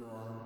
Cuan.